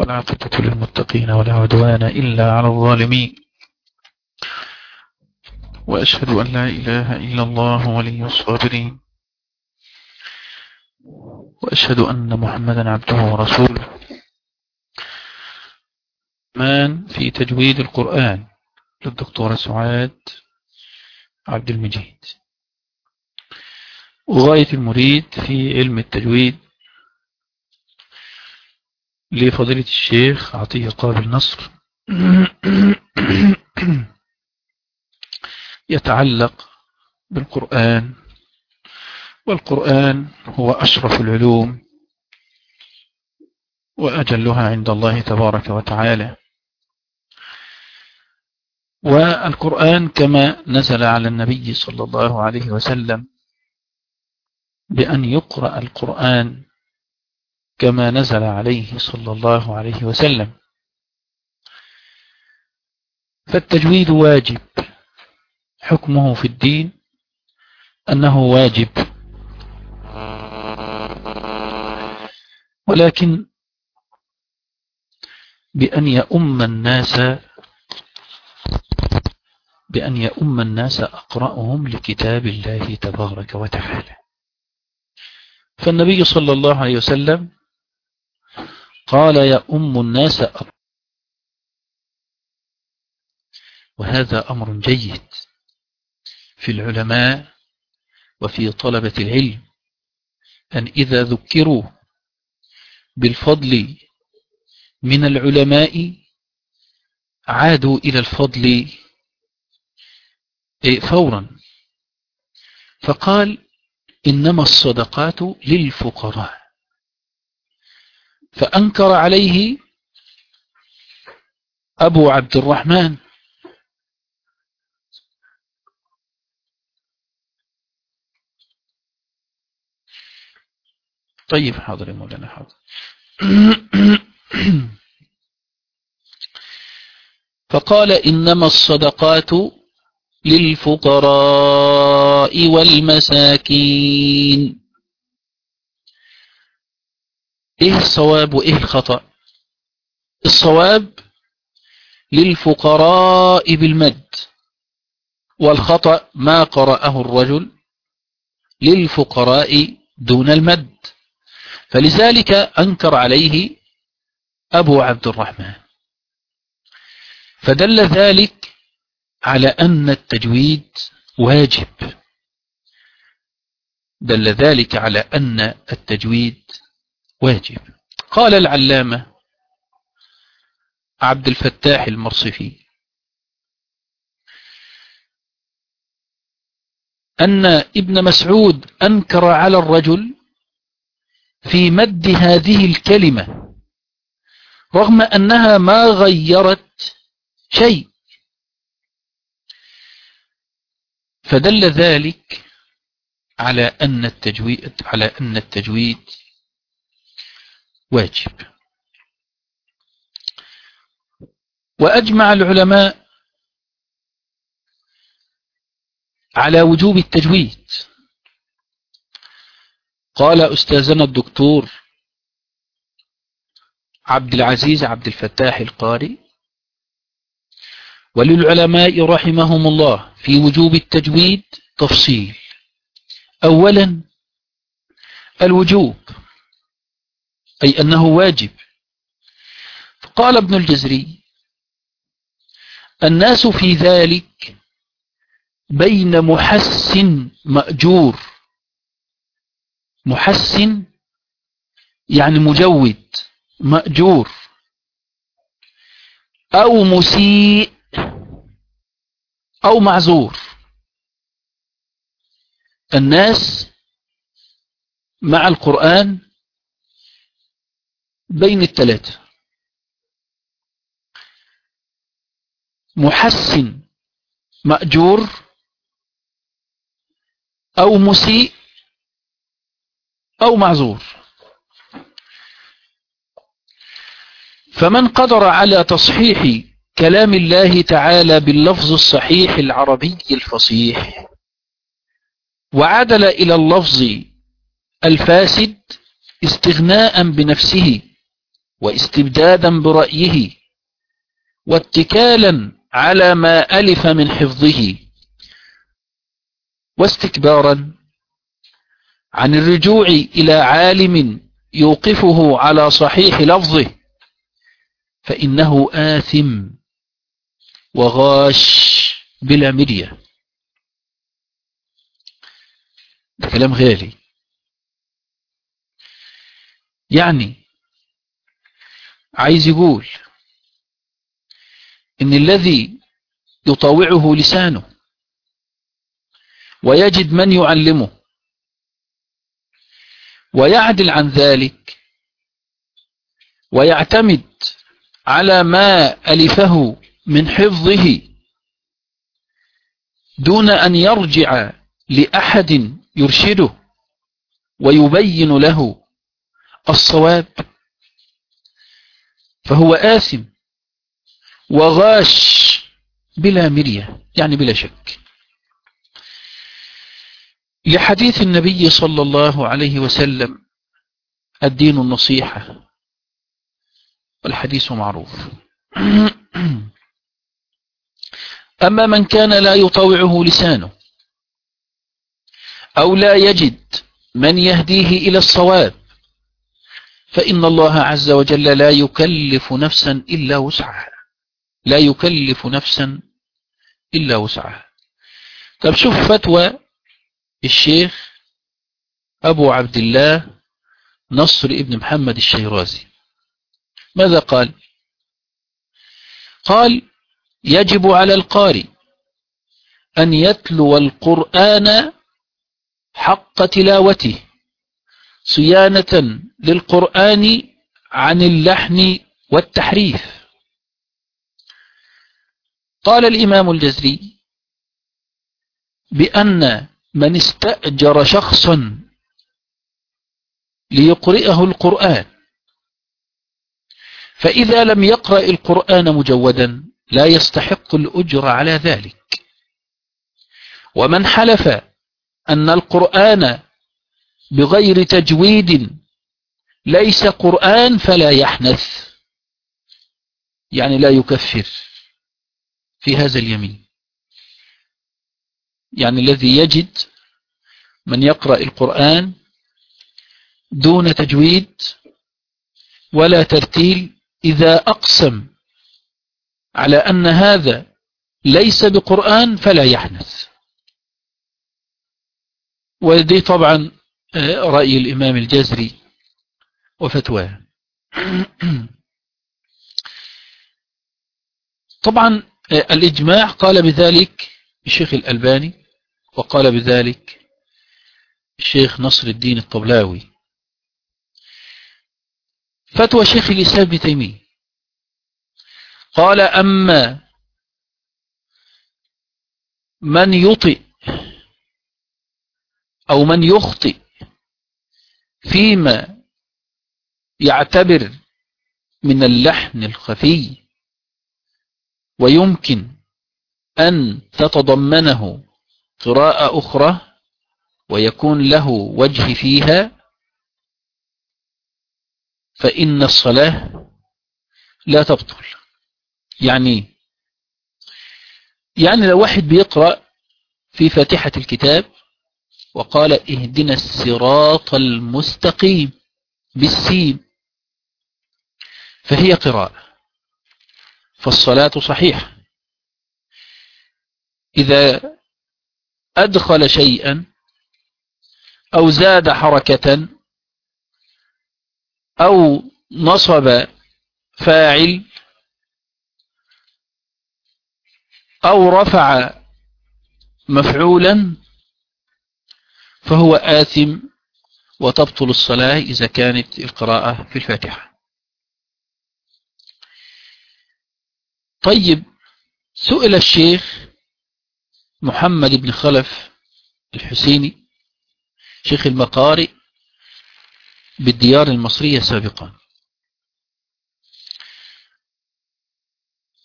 والعاقبة للمتقين ولا عدوان إلا على الظالمين. وأشهد أن لا إله إلا الله ولي الصابرين. وأشهد أن محمدا عبده ورسوله. من في تجويد القرآن للدكتورة سعاد عبد المجيد. وغاية المريد في علم التجويد لفضيلة الشيخ عطية قابل نصر يتعلق بالقرآن والقرآن هو أشرف العلوم وأجلها عند الله تبارك وتعالى. والقرآن كما نزل على النبي صلى الله عليه وسلم بأن يقرأ القرآن كما نزل عليه صلى الله عليه وسلم. فالتجويد واجب. حكمه في الدين أنه واجب. ولكن بأن يؤم الناس بأن يؤم الناس أقرأهم لكتاب الله تبارك وتعالى. فالنبي صلى الله عليه وسلم قال يؤم الناس أقرأ وهذا أمر جيد في العلماء وفي طلبة العلم أن إذا ذكروا بالفضل من العلماء عادوا إلى الفضل فورا. فقال إنما الصدقات للفقراء. فأنكر عليه أبو عبد الرحمن. طيب حاضر يا مولانا حاضر. فقال إنما الصدقات للفقراء والمساكين. إيه الصواب وإيه الخطأ؟ الصواب للفقراء بالمد والخطأ ما قرأه الرجل للفقراء دون المد. فلذلك أنكر عليه أبو عبد الرحمن. فدل ذلك على أن التجويد واجب. دل ذلك على أن التجويد واجب. قال العلامة عبد الفتاح المرصفي أن ابن مسعود أنكر على الرجل في مد هذه الكلمة رغم أنها ما غيرت شيء. فدل ذلك على أن التجويد على أن التجويد واجب. وأجمع العلماء على وجوب التجويد. قال أستاذنا الدكتور عبد العزيز عبد الفتاح القاري وللعلماء رحمهم الله في وجوب التجويد تفصيل. أولا الوجوب. أي أنه واجب. قال ابن الجزري الناس في ذلك بين محسن مأجور. محسن يعني مجود مأجور. أو مسيء أو معذور. الناس مع القرآن بين الثلاثة. محسن مأجور أو مسيء أو معذور. فمن قدر على تصحيح كلام الله تعالى باللفظ الصحيح العربي الفصيح وعدل إلى اللفظ الفاسد استغناء بنفسه واستبدادا برأيه واتكالا على ما ألف من حفظه واستكبارا عن الرجوع إلى عالم يوقفه على صحيح لفظه فإنه آثم وغاش بلا مرية ده كلام غالي. يعني عايز يقول إن الذي يطاوعه لسانه ويجد من يعلمه ويعدل عن ذلك ويعتمد على ما ألفه من حفظه دون أن يرجع لأحد يرشده ويبين له الصواب فهو آثم وغاش بلا مرية يعني بلا شك. لحديث النبي صلى الله عليه وسلم الدين النصيحة والحديث معروف. أما من كان لا يطوعه لسانه أو لا يجد من يهديه إلى الصواب فإن الله عز وجل لا يكلف نفسا إلا وسعها. لا يكلف نفسا إلا وسعها. طب شوف فتوى الشيخ أبو عبد الله نصر ابن محمد الشيرازي. ماذا قال؟ قال يجب على القارئ أن يتلو القرآن حق تلاوته. صيانة للقرآن عن اللحن والتحريف. قال الإمام الجزري بأن من استأجر شخصا ليقرئه القرآن فإذا لم يقرأ القرآن مجودا لا يستحق الأجر على ذلك. ومن حلف أن القرآن بغير تجويد. ليس قرآن فلا يحنث. يعني لا يكفر في هذا اليمين. يعني الذي يجد من يقرأ القرآن دون تجويد ولا ترتيل إذا أقسم على أن هذا ليس بقرآن فلا يحنث. ودي طبعا رأي الإمام الجزري وفتواه. طبعا آه، الإجماع قال بذلك الشيخ الألباني وقال بذلك الشيخ نصر الدين الطبلاوي. فتوى شيخ الإسلام ابن تيمية. قال أما من يطئ أو من يخطئ فيما يعتبر من اللحن الخفي ويمكن أن تتضمنه قراءة أخرى ويكون له وجه فيها فإن الصلاة لا تبطل. يعني يعني لو واحد بيقرأ في فاتحة الكتاب وقال اهدنا الصراط المستقيم بالسين. فهي قراءة فالصلاة صحيحة. إذا أدخل شيئا أو زاد حركة أو نصب فاعل أو رفع مفعولا فهو آثم وتبطل الصلاة إذا كانت القراءة في الفاتحة. طيب سئل الشيخ محمد بن خلف الحسيني شيخ المقارئ بالديار المصرية سابقا.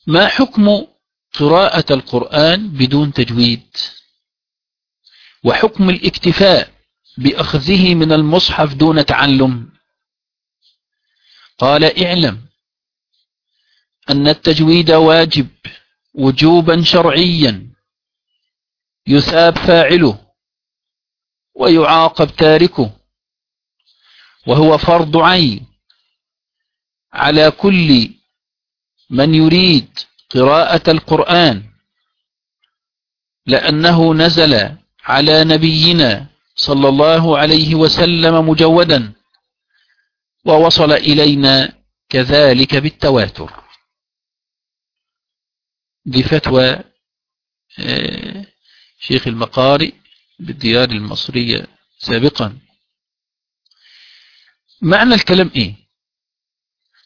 ما حكم قراءة القرآن بدون تجويد؟ وحكم الاكتفاء بأخذه من المصحف دون تعلم. قال اعلم أن التجويد واجب وجوبا شرعيا يثاب فاعله ويعاقب تاركه وهو فرض عين على كل من يريد قراءة القرآن لأنه نزل على نبينا صلى الله عليه وسلم مجودا ووصل إلينا كذلك بالتواتر. دي فتوى آه، شيخ المقارئ بالديار المصرية سابقا. معنى الكلام إيه؟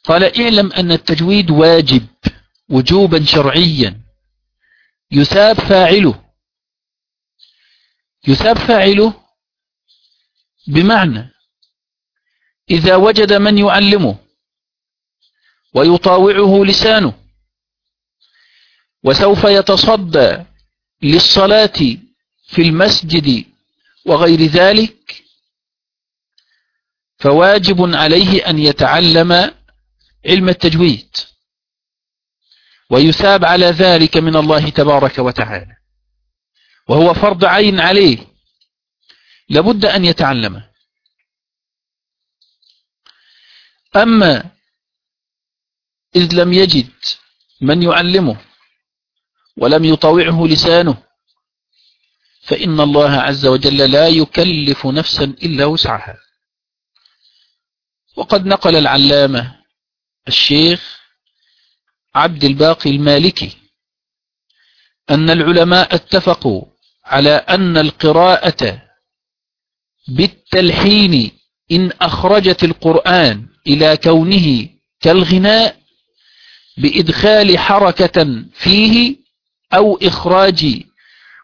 قال اعلم أن التجويد واجب وجوبا شرعيا يثاب فاعله. يثاب فاعله بمعنى. إذا وجد من يعلمه ويطاوعه لسانه وسوف يتصدى للصلاة في المسجد وغير ذلك فواجب عليه أن يتعلم علم التجويد ويثاب على ذلك من الله تبارك وتعالى. وهو فرض عين عليه. لابد أن يتعلمه. أما إذ لم يجد من يعلمه ولم يطوعه لسانه فإن الله عز وجل لا يكلف نفسا إلا وسعها. وقد نقل العلامة الشيخ عبد الباقي المالكي أن العلماء اتفقوا على أن القراءة بالتلحين إن أخرجت القرآن إلى كونه كالغناء بإدخال حركة فيه أو إخراج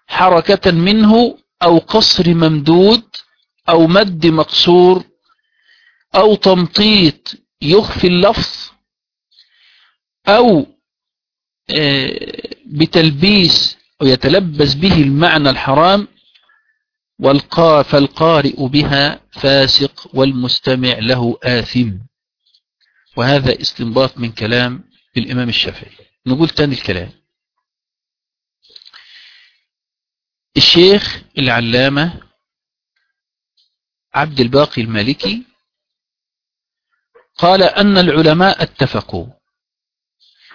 حركة منه أو قصر ممدود أو مد مقصور أو تمطيط يخفي اللفظ أو آه، بتلبيس أو يتلبس به المعنى الحرام فالقارئ بها فاسق والمستمع له آثم. وهذا استنباط من كلام الإمام الشافعي. نقول تاني الكلام. الشيخ العلامة عبد الباقي المالكي قال أن العلماء اتفقوا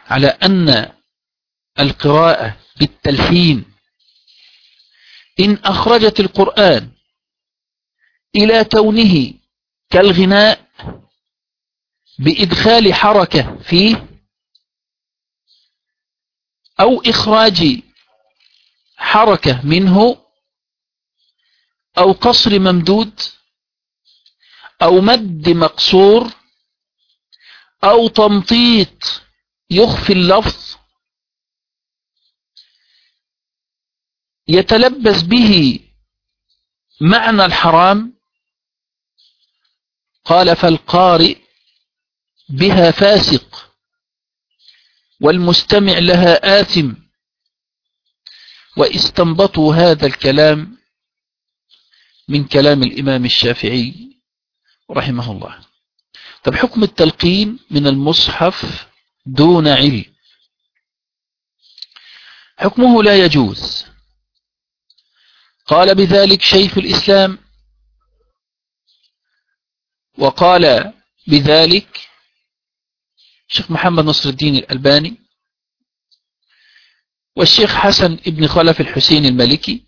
على أن القراءة بالتلحين. إن أخرجت القرآن إلى كونه كالغناء بإدخال حركة فيه أو إخراج حركة منه أو قصر ممدود أو مد مقصور أو تمطيط يخفي اللفظ يتلبس به معنى الحرام قال فالقارئ بها فاسق والمستمع لها آثم واستنبطوا هذا الكلام من كلام الإمام الشافعي رحمه الله. طب حكم التلقين من المصحف دون علم؟ حكمه لا يجوز. قال بذلك شيخ الإسلام وقال بذلك شيخ محمد نصر الدين الألباني والشيخ حسن ابن خلف الحسين المالكي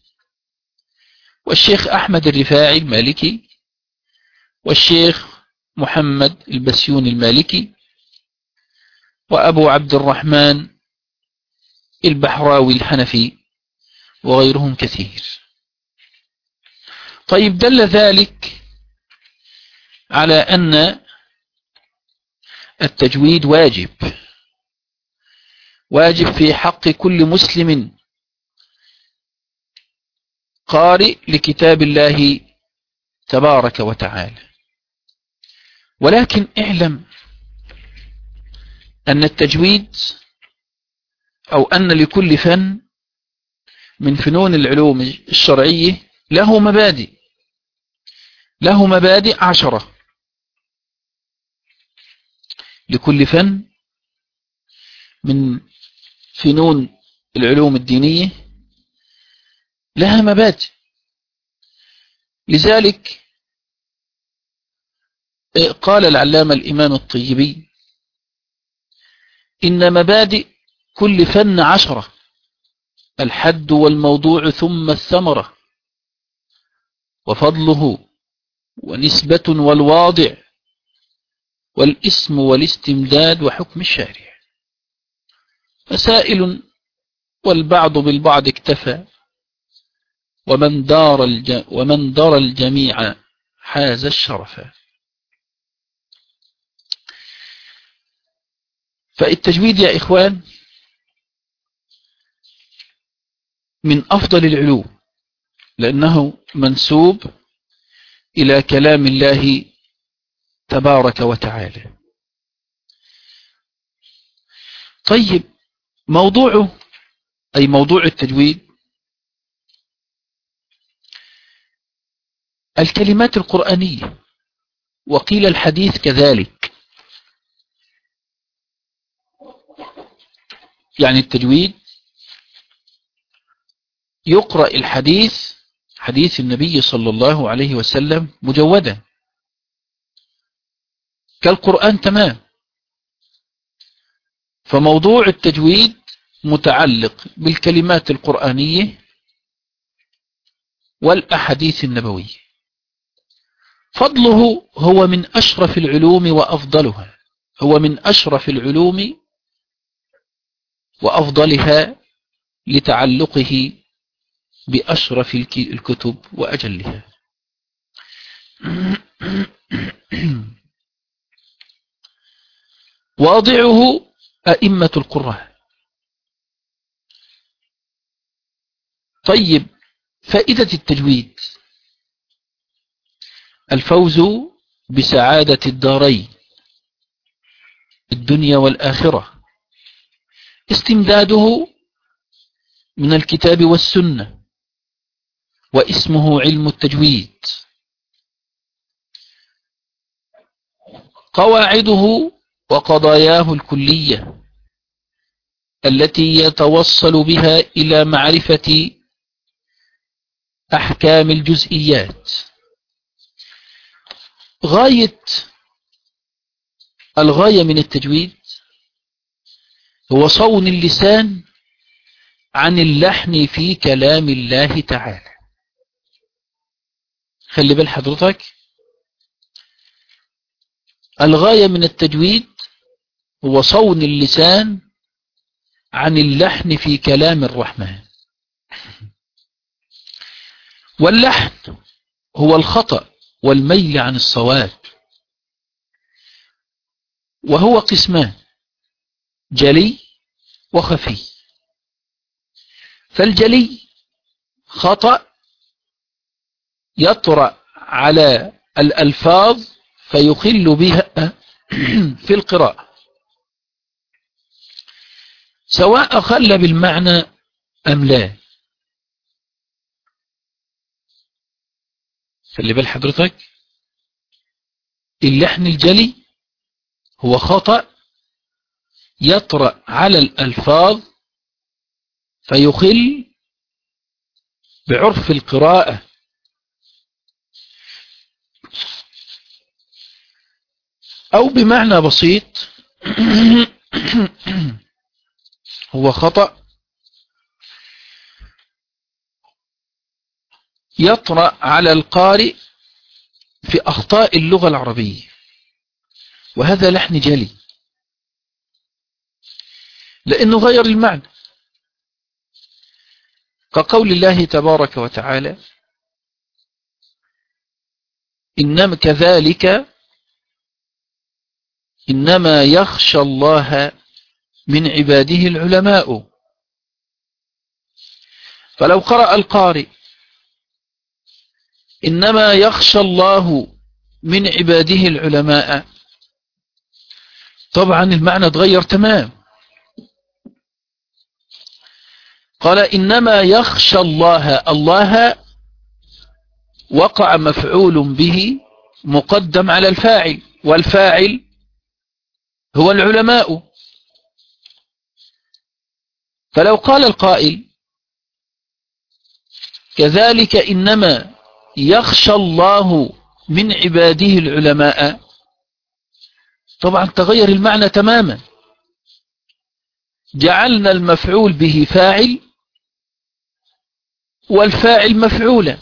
والشيخ أحمد الرفاعي المالكي والشيخ محمد البسيون المالكي وأبو عبد الرحمن البحراوي الحنفي وغيرهم كثير. طيب دل ذلك على أن التجويد واجب واجب في حق كل مسلم قارئ لكتاب الله تبارك وتعالى. ولكن اعلم أن التجويد أو أن لكل فن من فنون العلوم الشرعية له مبادئ. له مبادئ عشرة. لكل فن من فنون العلوم الدينية لها مبادئ. لذلك قال العلامة الإمام الطيبي إن مبادئ كل فن عشرة الحد والموضوع ثم الثمرة وفضله ونسبة والواضع والاسم والاستمداد وحكم الشارع. مسائل والبعض بالبعض اكتفى ومن دار, الج... ومن دار الجميع حاز الشرف. فالتجويد يا إخوان من أفضل العلوم لأنه منسوب إلى كلام الله تبارك وتعالى. طيب موضوعه أي موضوع التجويد الكلمات القرآنية وقيل الحديث كذلك. يعني التجويد يقرأ الحديث حديث النبي صلى الله عليه وسلم مجودا. كالقرآن تمام. فموضوع التجويد متعلق بالكلمات القرآنية والأحاديث النبوية. فضله هو من أشرف العلوم وأفضلها. هو من أشرف العلوم وأفضلها لتعلقه بأشرف الكتب وأجلها. واضعه أئمة القراء. طيب فائدة التجويد. الفوز بسعادة الدارين الدنيا والآخرة. استمداده من الكتاب والسنة. واسمه علم التجويد. قواعده وقضاياه الكلية التي يتوصل بها إلى معرفة أحكام الجزئيات. غاية الغاية من التجويد هو صون اللسان عن اللحن في كلام الله تعالى. خلي بال حضرتك. الغاية من التجويد هو صون اللسان عن اللحن في كلام الرحمن. واللحن هو الخطأ والميل عن الصواب. وهو قسمان جلي وخفي. فالجلي خطأ يطرأ على الألفاظ فيخل بها في القراءة. سواء خل بالمعنى أم لا. خلي بال حضرتك. اللحن الجلي هو خطأ يطرأ على الألفاظ فيخل بعرف القراءة. أو بمعنى بسيط هو خطأ. يطرأ على القارئ في أخطاء اللغة العربية. وهذا لحن جلي. لأنه غير المعنى. كقول الله تبارك وتعالى إنما كذلك إنما يخشى الله من عباده العلماء. فلو قرأ القارئ إنما يخشى الله من عباده العلماء. طبعا المعنى تغير تمام. قال إنما يخشى الله الله وقع مفعول به مقدم على الفاعل والفاعل هو العلماء. فلو قال القائل كذلك إنما يخشى الله من عباده العلماء طبعا تغير المعنى تماما. جعلنا المفعول به فاعل والفاعل مفعولا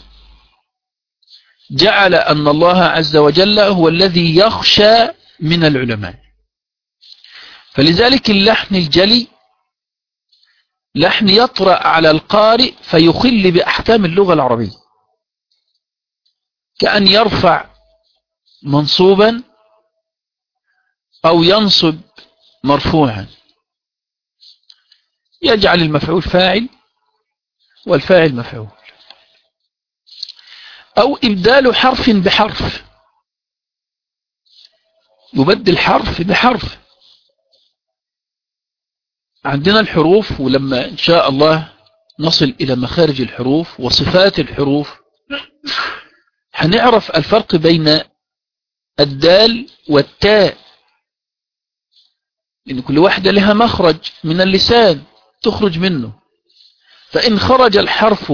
جعل أن الله عز وجل هو الذي يخشى من العلماء. فلذلك اللحن الجلي لحن يطرأ على القارئ فيخل بأحكام اللغة العربية. كأن يرفع منصوبا أو ينصب مرفوعا. يجعل المفعول فاعل والفاعل مفعول. أو إبدال حرف بحرف. يبدل حرف بحرف. عندنا الحروف ولما إن شاء الله نصل إلى مخارج الحروف وصفات الحروف هنعرف الفرق بين الدال والتاء. لأن كل واحدة لها مخرج من اللسان تخرج منه. فإن خرج الحرف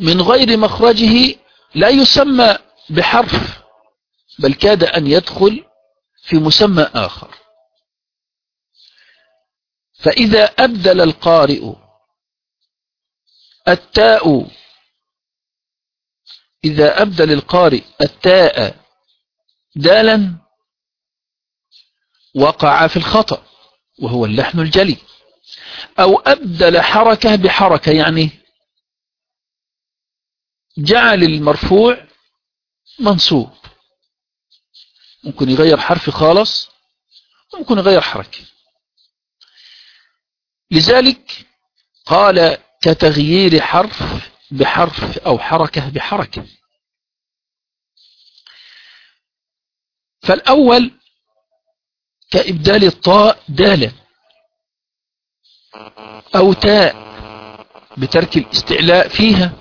من غير مخرجه لا يسمى بحرف بل كاد أن يدخل في مسمى آخر. فإذا أبدل القارئ التاء إذا أبدل القارئ التاء دالا وقع في الخطأ وهو اللحن الجلي. أو أبدل حركة بحركة يعني جعل المرفوع منصوب. ممكن يغير حرف خالص وممكن يغير حركة لذلك قال كتغيير حرف بحرف أو حركة بحركة. فالأول كإبدال الطاء دالا أو تاء بترك الاستعلاء فيها.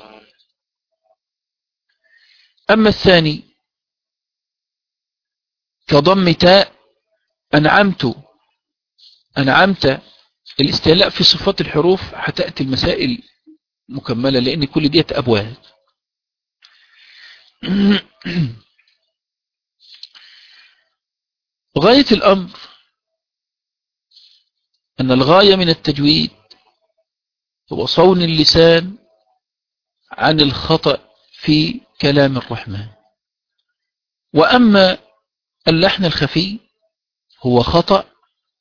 أما الثاني كضم تاء أنعمت أنعمت الاستعلاء في صفات الحروف هتأتي المسائل مكملة لأن كل ديت أبواب. غاية الأمر أن الغاية من التجويد هو صون اللسان عن الخطأ في كلام الرحمن. وأما اللحن الخفي هو خطأ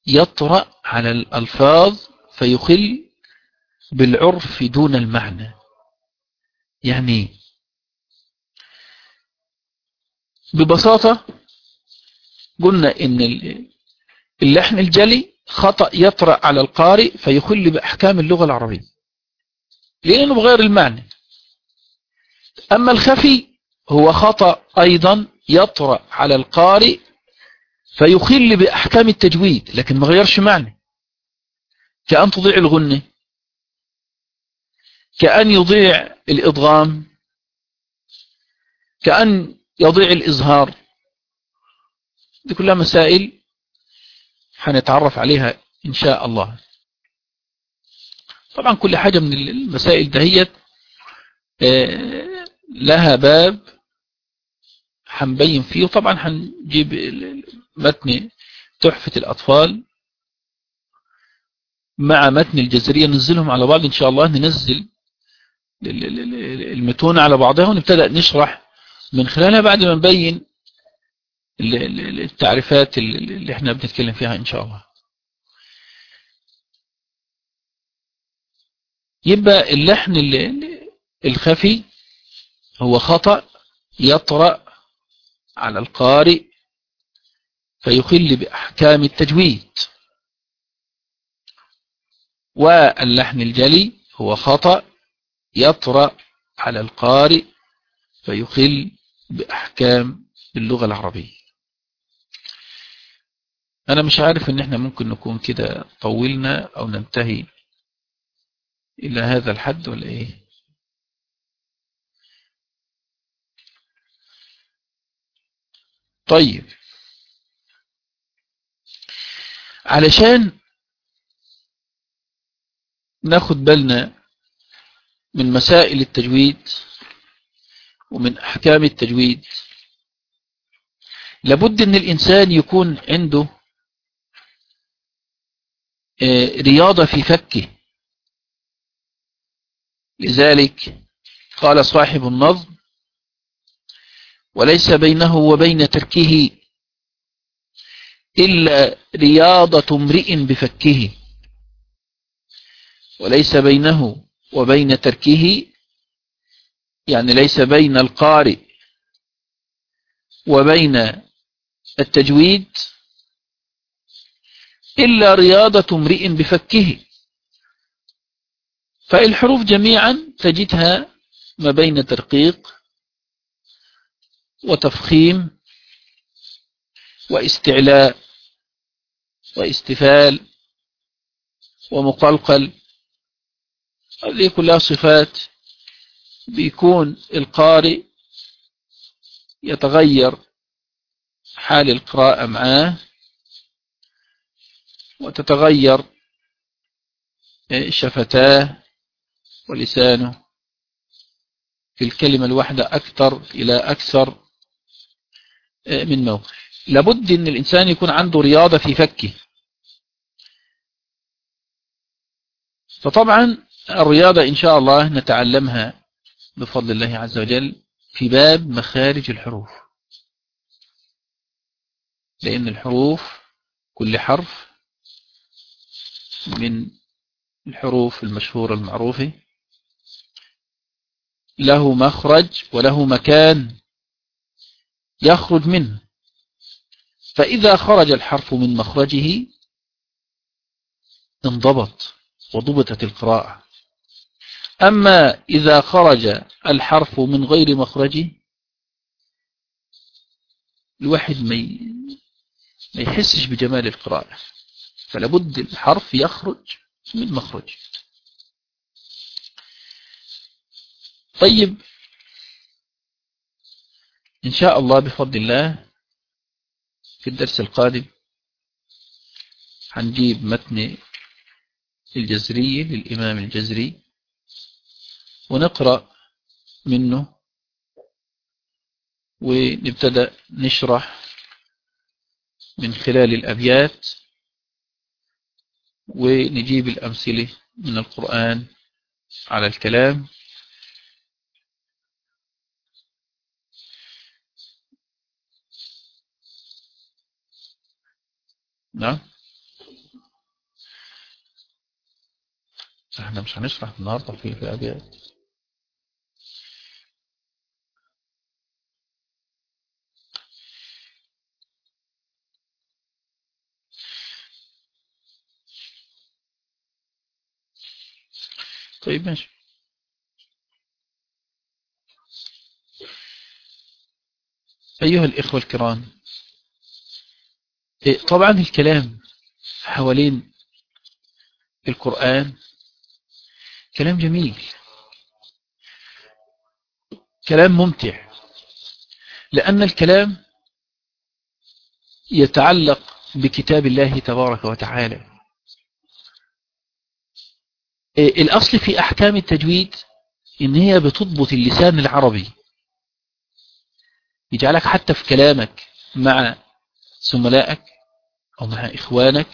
يطرأ على الألفاظ فيخل بالعرف دون المعنى. يعني ببساطة قلنا إن اللحن الجلي خطأ يطرأ على القارئ فيخل بأحكام اللغة العربية. لأنه بغير المعنى. أما الخفي هو خطأ أيضا يطرأ على القارئ فيخل بأحكام التجويد لكن ما غيرش معنى. كأن تضيع الغنة كأن يضيع الإضغام كأن يضيع الإظهار دي كلها مسائل حنتعرف عليها إن شاء الله. طبعا كل حاجة من المسائل دهيت آه، لها باب حنبين فيه وطبعا حنجيب متن تحفة الأطفال مع متن الجزرية. ننزلهم على بعض إن شاء الله ننزل المتون على بعضها ونبتدأ نشرح من خلالها بعد ما نبين التعريفات اللي إحنا بنتكلم فيها إن شاء الله. يبقى اللحن الخفي هو خطأ يطرأ على القارئ فيخل بأحكام التجويد. واللحن الجلي هو خطأ يطرأ على القارئ فيخل بأحكام اللغة العربية. أنا مش عارف إن إحنا ممكن نكون كده طولنا أو ننتهي إلى هذا الحد ولا إيه؟ طيب. علشان ناخد بالنا من مسائل التجويد ومن أحكام التجويد لابد أن الإنسان يكون عنده آه، رياضة في فكه. لذلك قال صاحب النظم وليس بينه وبين تركه إلا رياضة امرئ بفكه. وليس بينه وبين تركه يعني ليس بين القارئ وبين التجويد إلا رياضة امرئ بفكه. فالحروف جميعا تجدها ما بين ترقيق وتفخيم واستعلاء. واستفال ومقلقل. هذه كلها صفات بيكون القارئ يتغير حال القراءة معاه وتتغير شفتاه ولسانه. في الكلمة الواحدة أكثر إلى أكثر من موقف. لابد أن الإنسان يكون عنده رياضة في فكه. فطبعا الرياضة إن شاء الله نتعلمها بفضل الله عز وجل في باب مخارج الحروف. لأن الحروف كل حرف من الحروف المشهورة المعروفة. له مخرج وله مكان يخرج منه. فإذا خرج الحرف من مخرجه انضبط. وضبطت القراءة. أما إذا خرج الحرف من غير مخرجه الواحد ما ما يحسش بجمال القراءة. فلابد الحرف يخرج من مخرجه طيب إن شاء الله بفضل الله في الدرس القادم هنجيب متن الجزرية للإمام الجزري. ونقرأ منه. ونبتدأ نشرح من خلال الأبيات. ونجيب الأمثلة من القرآن على الكلام. نعم. إحنا مش هنشرح النهاردة في في أبيات طيب ماشي. أيها الإخوة الكرام إيه، طبعا الكلام حوالين القرآن كلام جميل. كلام ممتع. لأن الكلام يتعلق بكتاب الله تبارك وتعالى. إيه، الأصل في أحكام التجويد إن هي بتضبط اللسان العربي. يجعلك حتى في كلامك مع زملائك أو مع إخوانك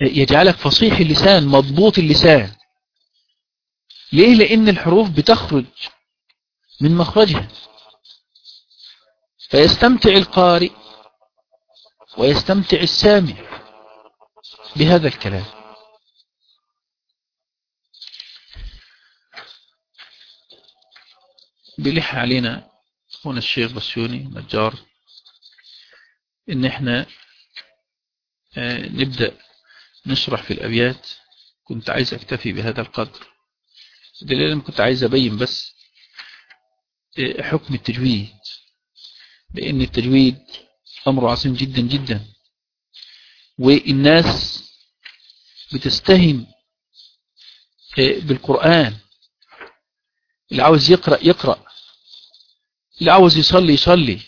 يجعلك فصيح اللسان مضبوط اللسان. ليه؟ لأن الحروف بتخرج من مخرجها. فيستمتع القارئ ويستمتع السامع بهذا الكلام. بلح علينا هنا الشيخ بسيوني نجار إن إحنا آه، نبدأ نشرح في الأبيات. كنت عايز أكتفي بهذا القدر. دليل كنت عايز أبين بس حكم التجويد لأن التجويد أمر عظيم جدا جدا. والناس بتستهم بالقرآن. اللي عاوز يقرأ يقرأ. اللي عاوز يصلي يصلي.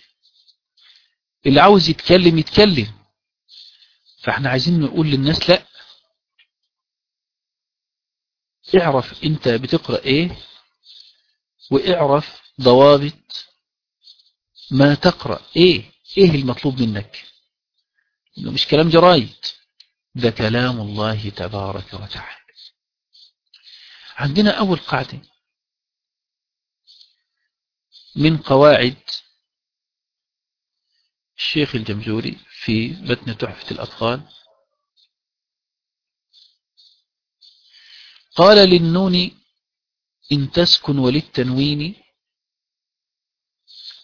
اللي عاوز يتكلم يتكلم. فاحنا عايزين نقول للناس لا. اعرف انت بتقرأ إيه واعرف ضوابط ما تقرأ. إيه إيه المطلوب منك؟ انه مش كلام جرايد. ده كلام الله تبارك وتعالى. عندنا أول قاعدة. من قواعد الشيخ الجمجوري في متن تحفة الأطفال. قال للنون إن تسكن وللتنوين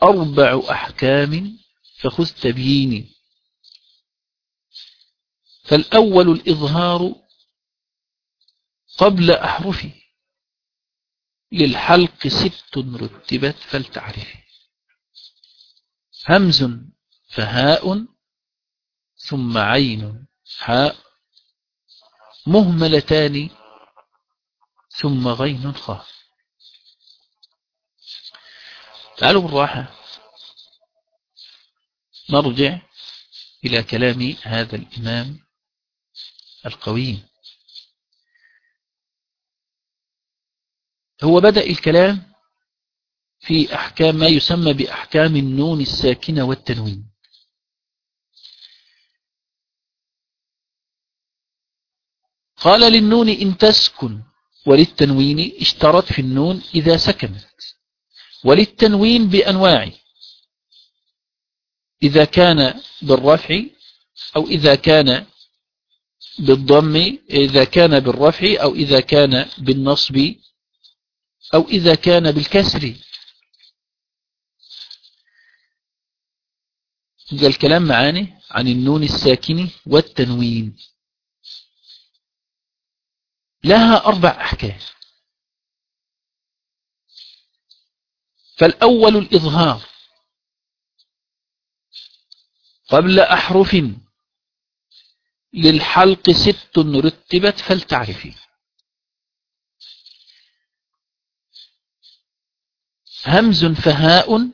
أربع أحكام فخذ تبييني فالأول الإظهار قبل أحرفه للحلق ست رتبت فلتعرفي. همز فهاء ثم عين حاء مهملتان ثم غين خاء. تعالوا بالراحة. نرجع إلى كلام هذا الإمام القويم. هو بدأ الكلام في أحكام ما يسمى بأحكام النون الساكنة والتنوين. قال للنون إن تسكن وللتنوين اشترط في النون إذا سكنت وللتنوين بأنواع إذا كان بالرفع أو إذا كان بالضم إذا كان بالرفع أو إذا كان بالنصب أو إذا كان بالكسر. جاء الكلام معاني عن النون الساكن والتنوين. لها أربع أحكام. فالأول الإظهار. قبل أحرف للحلق ست رتبت فلتعرفي. همز فهاء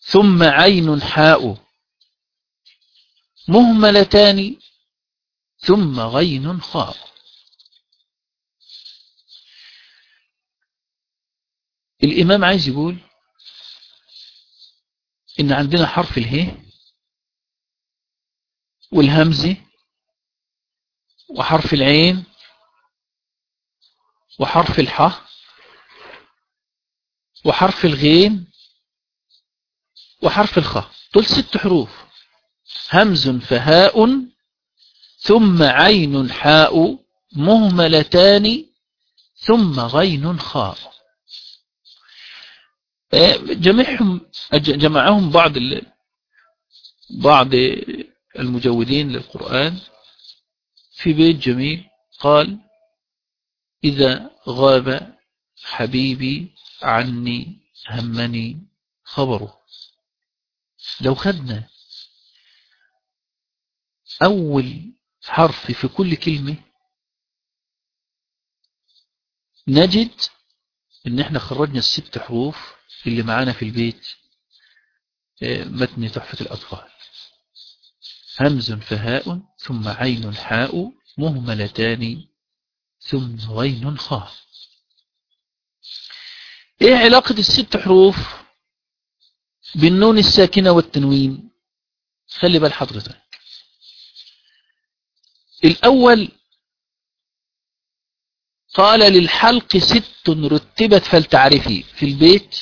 ثم عين حاء. مهملتان ثم غين خاء الإمام عايز يقول إن عندنا حرف اله والهمز وحرف العين وحرف الحاء وحرف الغين وحرف الخاء دول ست حروف. همز فهاء ثم عين حاء مهملتان ثم غين خاء. آه، جمعهم جمعهم بعض بعض المجودين للقرآن. في بيت جميل قال إذا غاب حبيبي عني همني خبره. لو خدنا أول حرف في كل كلمة نجد إن إحنا خرجنا الست حروف اللي معانا في البيت آه، متن تحفة الأطفال. همز فهاء ثم عين حاء مهملتان ثم غين خاء. إيه علاقة الست حروف بالنون الساكنة والتنوين؟ خلي بال حضرتك. الأول قال للحلق ست رتبت فلتعرفي في البيت.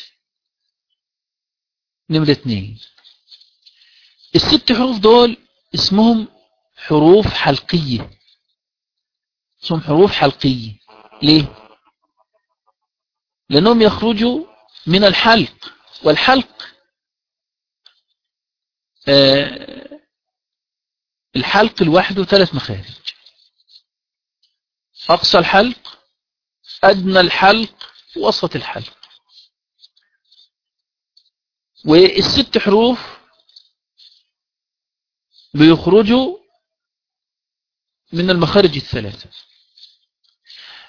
نمرة اثنين الست حروف دول اسمهم حروف حلقية. اسمهم حروف حلقية. ليه؟ لأنهم يخرجوا من الحلق. والحلق آه الحلق لوحده ثلاث مخارج. أقصى الحلق أدنى الحلق وسط الحلق. والست حروف بيخرجوا من المخارج الثلاثة.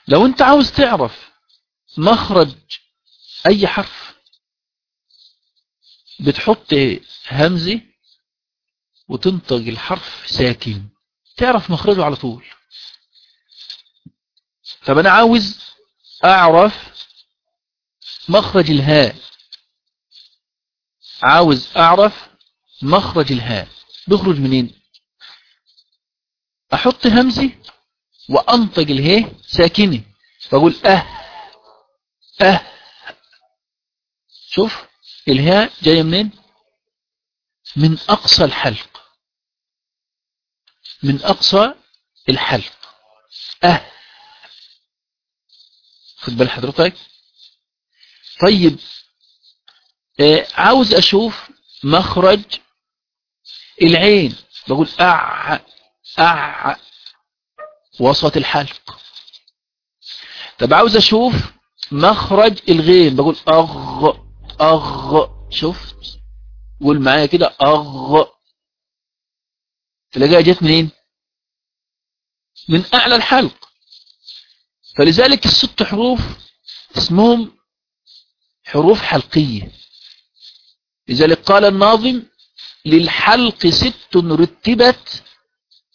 لو أنت عاوز تعرف مخرج أي حرف بتحط همزة وتنطق الحرف ساكن. تعرف مخرجه على طول. طب أنا عاوز أعرف مخرج الهاء. عاوز أعرف مخرج الهاء. بيخرج منين؟ أحط همزة وأنطق الهاء ساكنة. فأقول أه أه. شوف الهاء جاية منين؟ من أقصى الحلق. من أقصى الحلق. أه. خد بال حضرتك. طيب آه عاوز أشوف مخرج العين. بقول أع أع وسط الحلق. طب عاوز أشوف مخرج الغين. بقول أغ أغ. شفت؟ قول معايا كده أغ. تلاقيها جت منين؟ من أعلى الحلق. فلذلك الست حروف اسمهم حروف حلقية. لذلك قال الناظم للحلق ست رتبت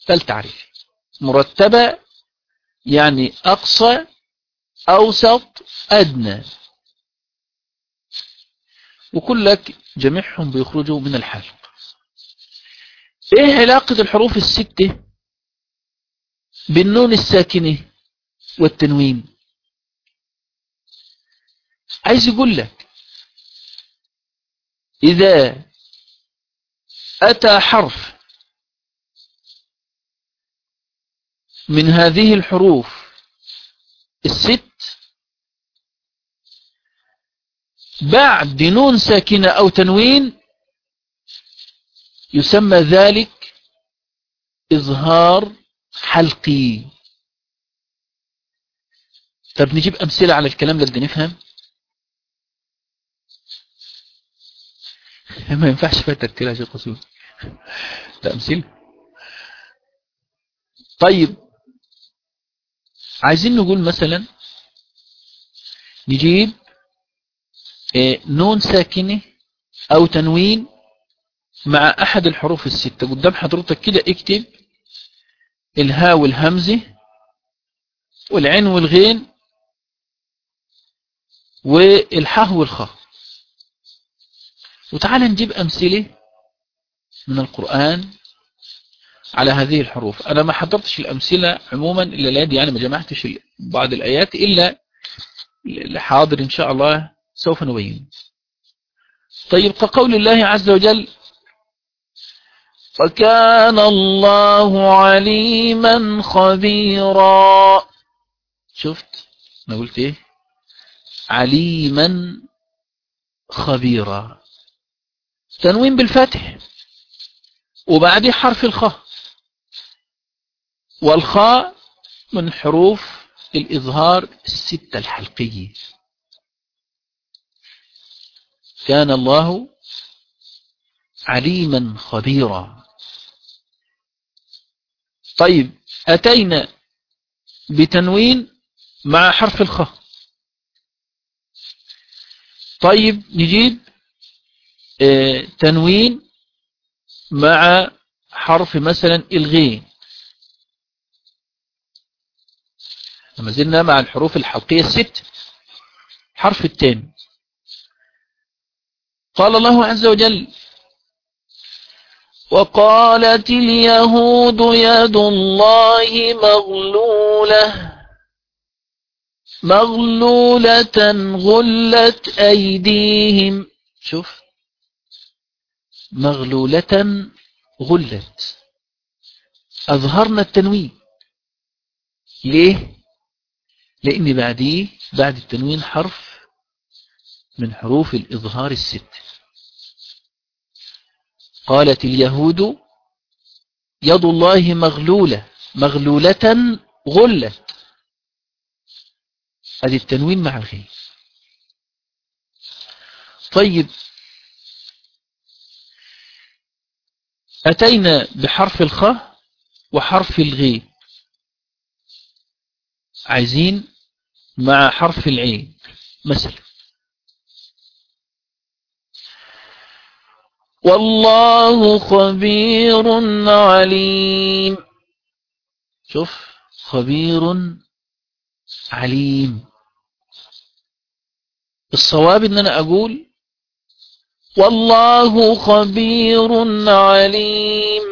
فلتعرف. مرتبة يعني أقصى أوسط أدنى. وكلك جميعهم بيخرجوا من الحلق. إيه علاقة الحروف الستة بالنون الساكنة والتنوين؟ عايز يقول لك إذا أتى حرف من هذه الحروف الست بعد نون ساكنة أو تنوين يسمى ذلك إظهار حلقي. طب نجيب أمثلة على الكلام ده نفهم. ما ينفعش فيها ترتيل يا شيخ رسول ده أمثلة. طيب عايزين نقول مثلا نجيب نون ساكنة أو تنوين مع أحد الحروف الستة. قدام حضرتك كده اكتب الهاء والهمزة والعين والغين والحاء والخاء. وتعال نجيب أمثلة من القرآن على هذه الحروف. أنا ما حضرتش الأمثلة عموما إلا الآن يعني ما جمعتش بعض الآيات إلا لحاضر إن شاء الله سوف نبين. طيب كقول الله عز وجل وكان الله عليما خبيرا. شفت؟ أنا قلت إيه؟ عليما خبيرا. تنوين بالفتح. وبعديه حرف الخاء. والخاء من حروف الإظهار الستة الحلقية. كان الله عليما خبيرا. طيب أتينا بتنوين مع حرف الخاء طيب نجيب آه تنوين مع حرف مثلا الغين. لما زلنا مع الحروف الحلقية الست. حرف التاني قال الله عز وجل وقالت اليهود يد الله مغلولة مغلولة غلت أيديهم. شوف مغلولة غلت. أظهرنا التنوين. ليه؟ لأن بعديه بعد التنوين حرف من حروف الإظهار الست. قالت اليهود يد الله مغلولة مغلولة غلت. هذه التنوين مع الغين طيب. أتينا بحرف الخاء وحرف الغين. عايزين مع حرف العين. مثلا والله خبير عليم. شوف خبير عليم. الصواب إن أنا أقول والله خبير عليم.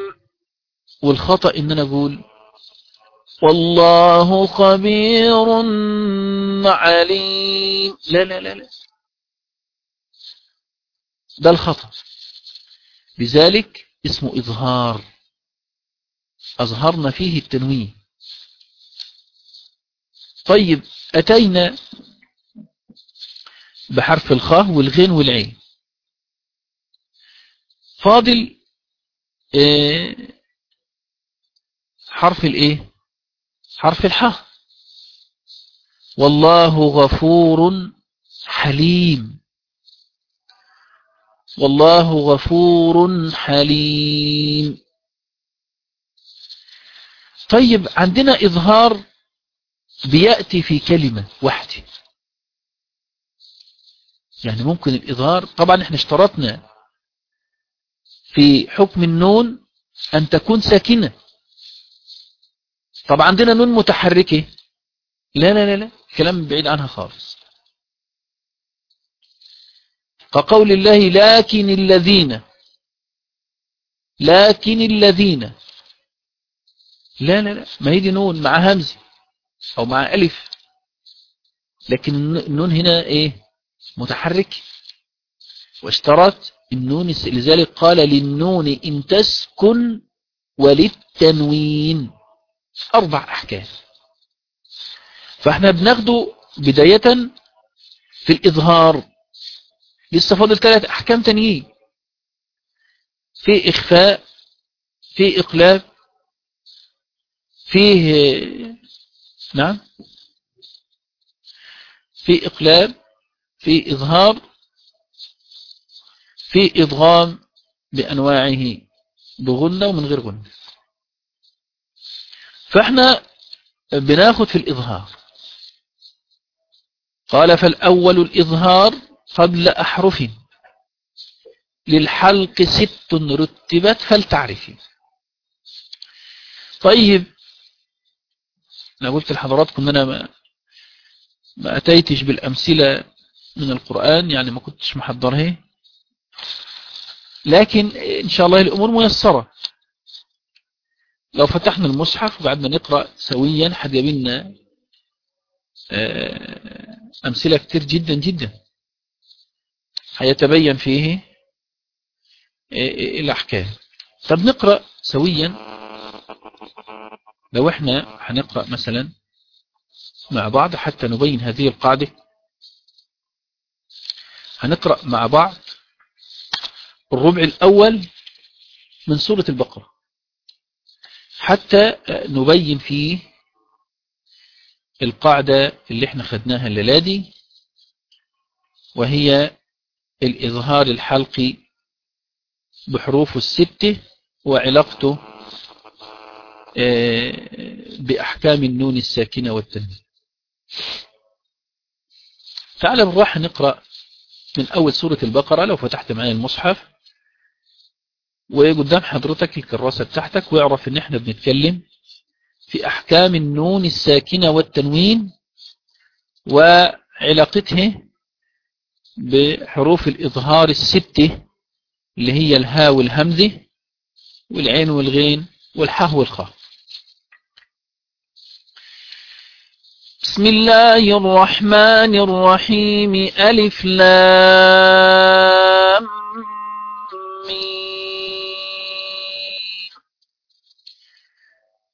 والخطأ إن أنا أقول والله خبير عليم. لا لا لا لا. ده الخطأ. لذلك اسمه إظهار. أظهرنا فيه التنوين. طيب أتينا بحرف الخاء والغين والعين. فاضل آه حرف الايه حرف الحاء. والله غفور حليم. والله غفور حليم. طيب عندنا إظهار بيأتي في كلمة واحدة يعني ممكن الإظهار طبعا إحنا اشترطنا في حكم النون أن تكون ساكنة. طب عندنا نون متحركة. لا لا لا لا كلام بعيد عنها خالص. كقول الله لكن الذين لكن الذين. لا لا لا ما هي دي نون مع همزة أو مع ألف. لكن النون هنا إيه؟ متحرك. واشترط النون لذلك قال للنون إن تسكن وللتنوين. أربع أحكام. فإحنا بناخده بداية في الإظهار. لسه فاضل ثلاث أحكام تانيين. في إخفاء في إقلاب فيه نعم في إقلاب في إظهار في إضغام بأنواعه بغنة ومن غير غنة فإحنا بناخد في الإظهار. قال فالأول الإظهار قبل أحرف للحلق ست رتبت فلتعرفي طيب أنا قلت لحضراتكم أن أنا ما, ما أتيتش بالأمثلة من القرآن يعني ما كنتش محضرها لكن إن شاء الله الأمور ميسرة. لو فتحنا المصحف وقعدنا نقرأ سويا حجبنا أمثلة كتير جدا جدا. هيتبين فيه الأحكام. طب نقرأ سويا. لو إحنا هنقرأ مثلا مع بعض حتى نبين هذه القاعدة. هنقرأ مع بعض الربع الأول من سورة البقرة. حتى نبين فيه القاعدة اللي إحنا خدناها الليلة دي وهي الإظهار الحلقي بحروف الستة وعلاقته بأحكام النون الساكنة والتنوين تعال نروح نقرأ من أول سورة البقرة لو فتحت معي المصحف وقدام حضرتك الكراسة بتاعتك واعرف إن إحنا بنتكلم في أحكام النون الساكنة والتنوين وعلاقته بحروف الإظهار الستة اللي هي الها والهمزة والعين والغين والحاء والخاء. بسم الله الرحمن الرحيم. ألف لام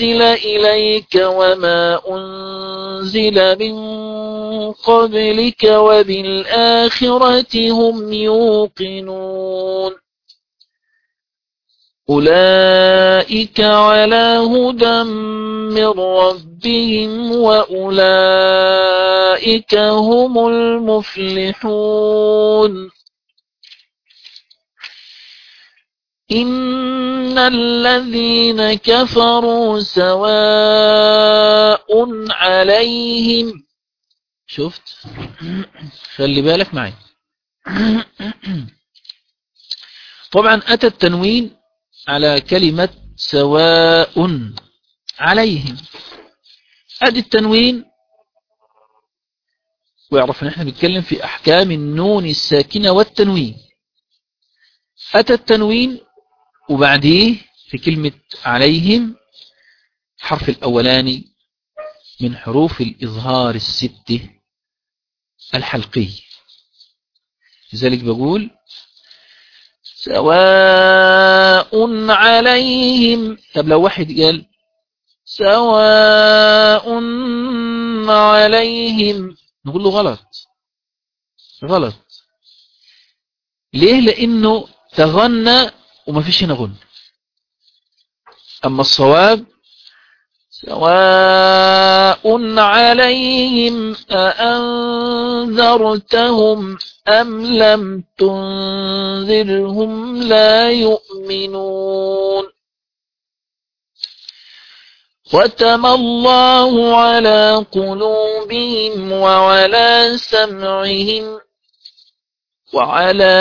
إليك وما أنزل من قبلك وبالآخرة هم يوقنون. أولئك على هدى من ربهم وأولئك هم المفلحون. إن الذين كفروا سواء عليهم شفت؟ خلي بالك معي. طبعا أتى التنوين على كلمة سواء عليهم. أدي التنوين. ويعرف إن إحنا بنتكلم في أحكام النون الساكنة والتنوين. أتى التنوين وبعديه في كلمة عليهم حرف الاولاني من حروف الإظهار الستة الحلقي. لذلك بقول سواء عليهم طب لو واحد قال سواء عليهم نقول له غلط. غلط. ليه؟ لأنه تغنى وما فيش هنا غن أما الصواب سواء عليهم أأنذرتهم أم لم تنذرهم لا يؤمنون. ختم الله على قلوبهم وعلى سمعهم وعلى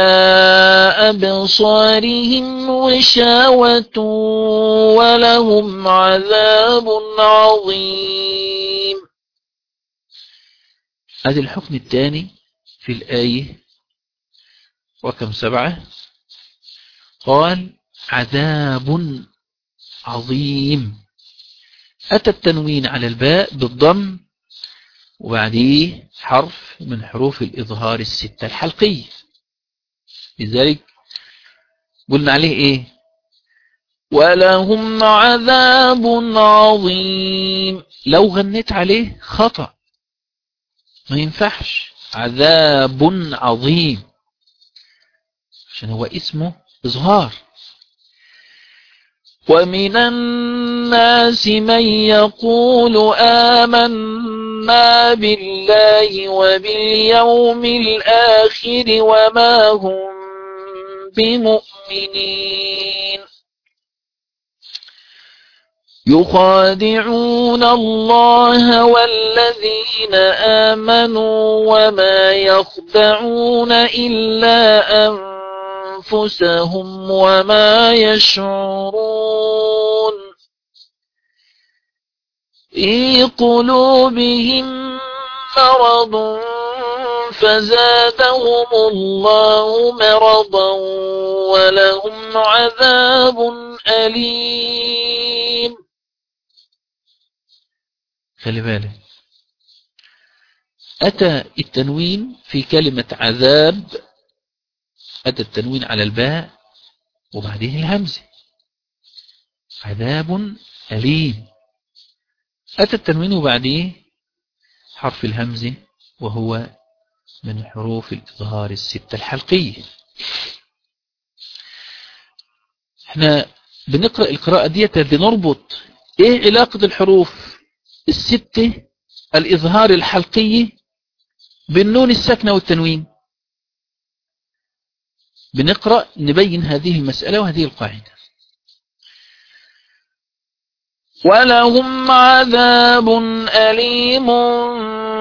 أبصارهم وشاوة ولهم عذاب عظيم. هذا الحكم الثاني في الآية وكم سبعة. قال عذاب عظيم. أتى التنوين على الباء بالضم وبعديه حرف من حروف الإظهار الستة الحلقية. لذلك قلنا عليه إيه؟ ولهم عذاب عظيم. لو غنيت عليه خطأ. ما ينفعش. عذاب عظيم. عشان هو اسمه إظهار. ومن الناس من يقول آمنا بالله وباليوم الآخر وما هم بمؤمنين. يخادعون الله والذين آمنوا وما يخدعون إلا أنفسهم وما يشعرون. في قلوبهم مرض فزادهم الله مرضا ولهم عذاب أليم. خلي بالك. أتى التنوين في كلمة عذاب أتى التنوين على الباء وبعديه الهمزة. عذاب أليم. أتى التنوين وبعديه حرف الهمزة وهو من حروف الإظهار الستة الحلقية. إحنا بنقرأ القراءة ديت لنربط إيه علاقة الحروف الستة الإظهار الحلقية بالنون الساكنة والتنوين؟ بنقرأ نبين هذه المسألة وهذه القاعدة. ولهم عذاب أليم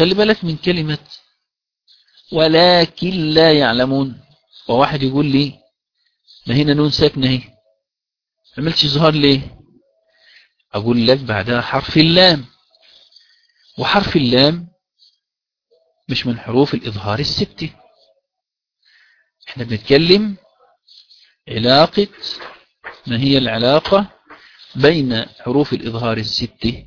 خلي بالك من كلمة ولكن لا يعلمون. وواحد يقول لي ما هنا نون ساكنة اهي عملتش ظهار ليه؟ أقول لك بعدها حرف اللام. وحرف اللام مش من حروف الإظهار الستة إحنا بنتكلم علاقة ما هي العلاقة بين حروف الإظهار الستة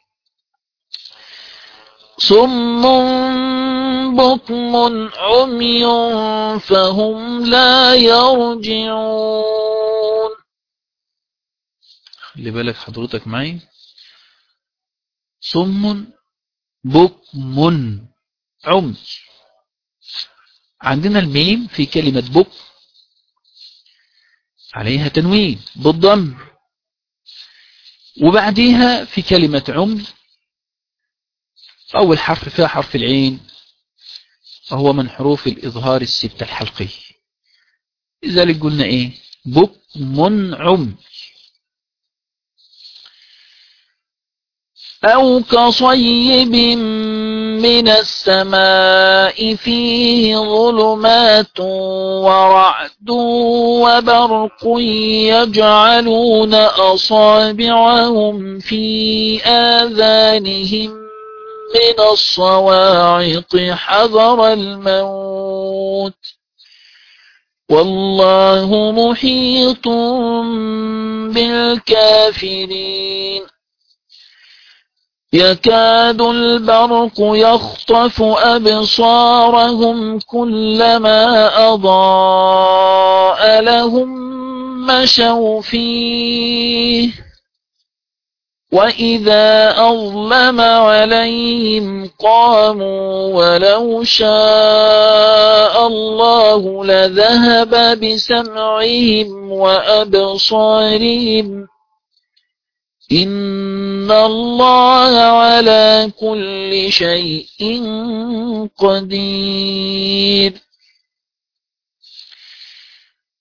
صم بكم عمي فهم لا يرجعون. خلي بالك حضرتك معي. صم بكم عمي. عندنا الميم في كلمة بك عليها تنوين بالضم. وبعديها في كلمة عمي أول حرف فيها حرف العين وهو من حروف الإظهار الستة الحلقية لذلك قلنا إيه؟ بك منعم. أو كصيب من السماء فيه ظلمات ورعد وبرق يجعلون أصابعهم في آذانهم من الصواعق حذر الموت. والله محيط بالكافرين. يكاد البرق يخطف أبصارهم كلما أضاء لهم مشوا فيه. وإذا أظلم عليهم قاموا ولو شاء الله لذهب بسمعهم وأبصارهم إن الله على كل شيء قدير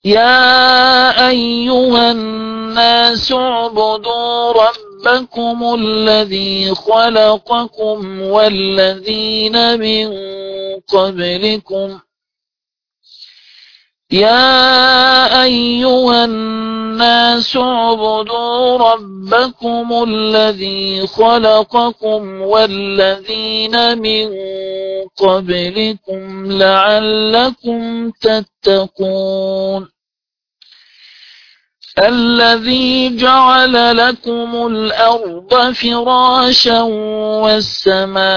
يا أيها الناس اعبدوا ربكم الذي خلقكم والذين من قبلكم يا أيها الناس اعبدوا ربكم الذي خلقكم والذين من قبلكم لعلكم تتقون الذي جعل لكم الأرض فراشا والسماء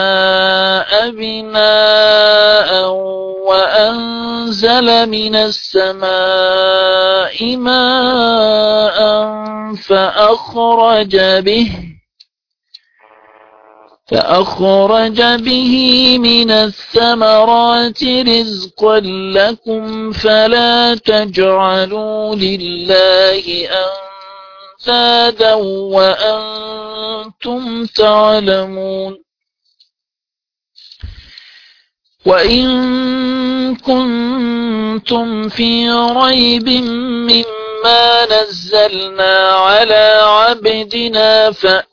بناء وأنزل من السماء ماء فأخرج به فأخرج به من الثمرات رزقا لكم فلا تجعلوا لله أنفادا وأنتم تعلمون. وإن كنتم في ريب مما نزلنا على عبدنا فأ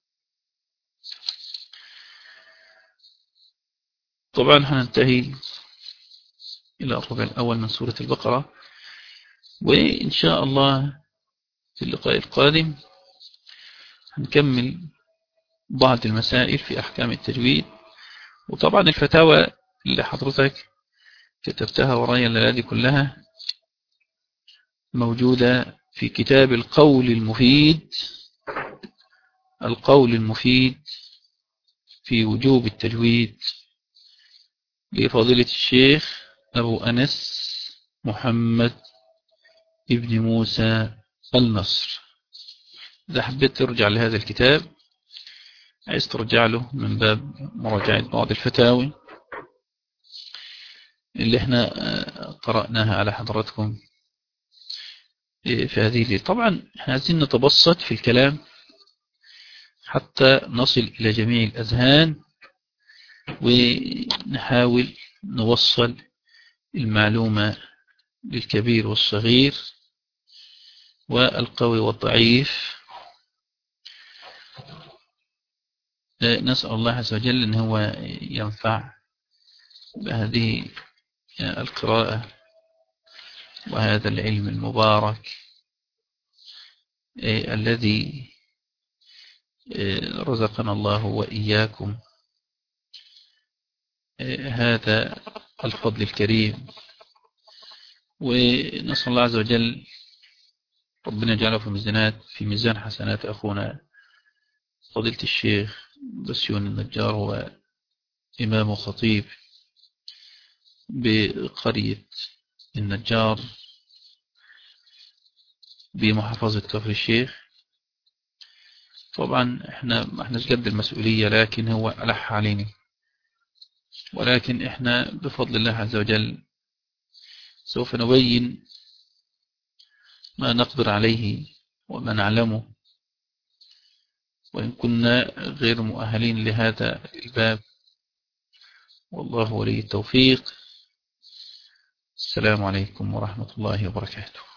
طبعا هننتهي إلى الربع الأول من سورة البقرة وإن شاء الله في اللقاء القادم هنكمل بعض المسائل في أحكام التجويد. وطبعا الفتاوى اللي حضرتك كتبتها ورايا الليالي كلها موجودة في كتاب القول المفيد القول المفيد في وجوب التجويد. لفضيلة الشيخ أبو أنس محمد ابن موسى النصر. إذا حبيت ترجع لهذا الكتاب عايز ترجع له من باب مراجعة بعض الفتاوي اللي إحنا قرأناها على حضراتكم في هذه الليل طبعا إحنا عايزين نتبسط في الكلام حتى نصل إلى جميع الأذهان ونحاول نوصل المعلومة للكبير والصغير والقوي والضعيف. نسأل الله عز وجل أن هو ينفع بهذه القراءة وهذا العلم المبارك الذي رزقنا الله وإياكم. هذا الفضل الكريم. ونسأل الله عز وجل ربنا يجعله في ميزانات في ميزان حسنات أخونا فضيلة الشيخ بسيون النجار هو إمام وخطيب بقرية النجار بمحافظة كفر الشيخ. طبعا إحنا ما احناش قد المسؤولية لكن هو ألح علينا. ولكن إحنا بفضل الله عز وجل سوف نبين ما نقدر عليه وما نعلمه. وإن كنا غير مؤهلين لهذا الباب والله ولي التوفيق. السلام عليكم ورحمة الله وبركاته.